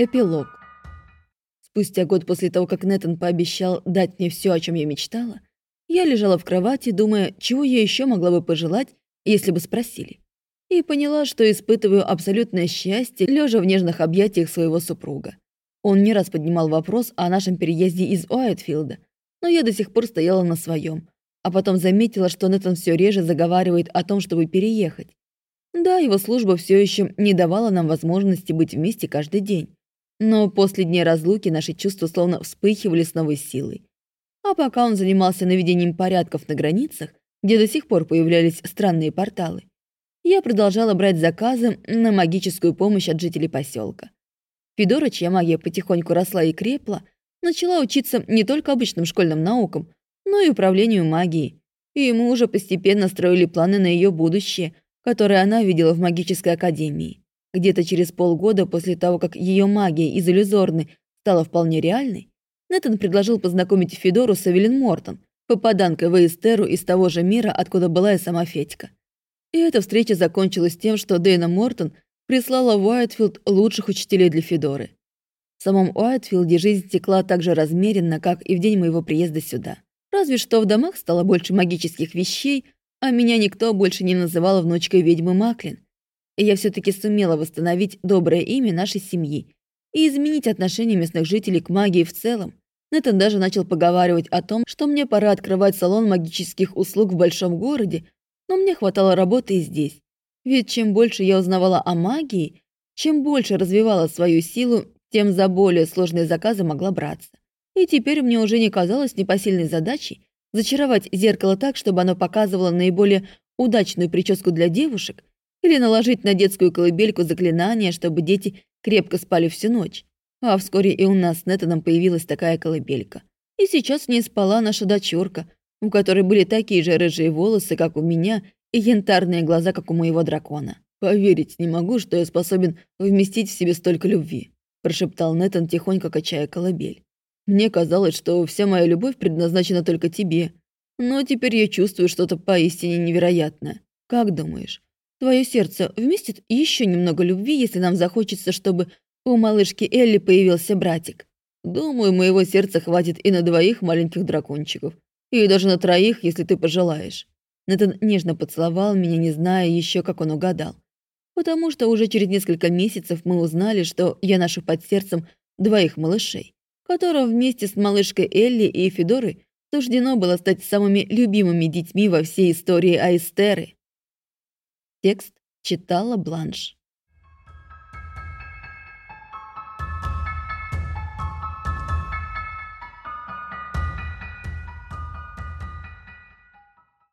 Эпилог. Спустя год после того, как Нэтан пообещал дать мне все, о чем я мечтала, я лежала в кровати, думая, чего я еще могла бы пожелать, если бы спросили. И поняла, что испытываю абсолютное счастье, лежа в нежных объятиях своего супруга. Он не раз поднимал вопрос о нашем переезде из Уайтфилда, но я до сих пор стояла на своем, а потом заметила, что Нэтан все реже заговаривает о том, чтобы переехать. Да, его служба все еще не давала нам возможности быть вместе каждый день. Но после дня разлуки наши чувства словно вспыхивали с новой силой. А пока он занимался наведением порядков на границах, где до сих пор появлялись странные порталы, я продолжала брать заказы на магическую помощь от жителей поселка. Федора, чья магия потихоньку росла и крепла, начала учиться не только обычным школьным наукам, но и управлению магией. И мы уже постепенно строили планы на ее будущее, которое она видела в магической академии. Где-то через полгода после того, как ее магия из иллюзорной стала вполне реальной, Нэтан предложил познакомить Федору с Эвелин Мортон, попаданкой в из того же мира, откуда была и сама Федька. И эта встреча закончилась тем, что Дэйна Мортон прислала в Уайтфилд лучших учителей для Федоры. В самом Уайтфилде жизнь текла так же размеренно, как и в день моего приезда сюда. Разве что в домах стало больше магических вещей, а меня никто больше не называл внучкой ведьмы Маклин, я все-таки сумела восстановить доброе имя нашей семьи и изменить отношение местных жителей к магии в целом. Нэтан даже начал поговаривать о том, что мне пора открывать салон магических услуг в большом городе, но мне хватало работы и здесь. Ведь чем больше я узнавала о магии, чем больше развивала свою силу, тем за более сложные заказы могла браться. И теперь мне уже не казалось непосильной задачей зачаровать зеркало так, чтобы оно показывало наиболее удачную прическу для девушек, или наложить на детскую колыбельку заклинание, чтобы дети крепко спали всю ночь. А вскоре и у нас с Нетаном появилась такая колыбелька. И сейчас в ней спала наша дочурка, у которой были такие же рыжие волосы, как у меня, и янтарные глаза, как у моего дракона. «Поверить не могу, что я способен вместить в себе столько любви», прошептал Нетан, тихонько качая колыбель. «Мне казалось, что вся моя любовь предназначена только тебе, но теперь я чувствую что-то поистине невероятное. Как думаешь, Твое сердце вместит еще немного любви, если нам захочется, чтобы у малышки Элли появился братик. Думаю, моего сердца хватит и на двоих маленьких дракончиков. И даже на троих, если ты пожелаешь. Нэтан нежно поцеловал меня, не зная еще, как он угадал. Потому что уже через несколько месяцев мы узнали, что я ношу под сердцем двоих малышей, которым вместе с малышкой Элли и Федорой суждено было стать самыми любимыми детьми во всей истории Аистеры. Текст читала Бланш.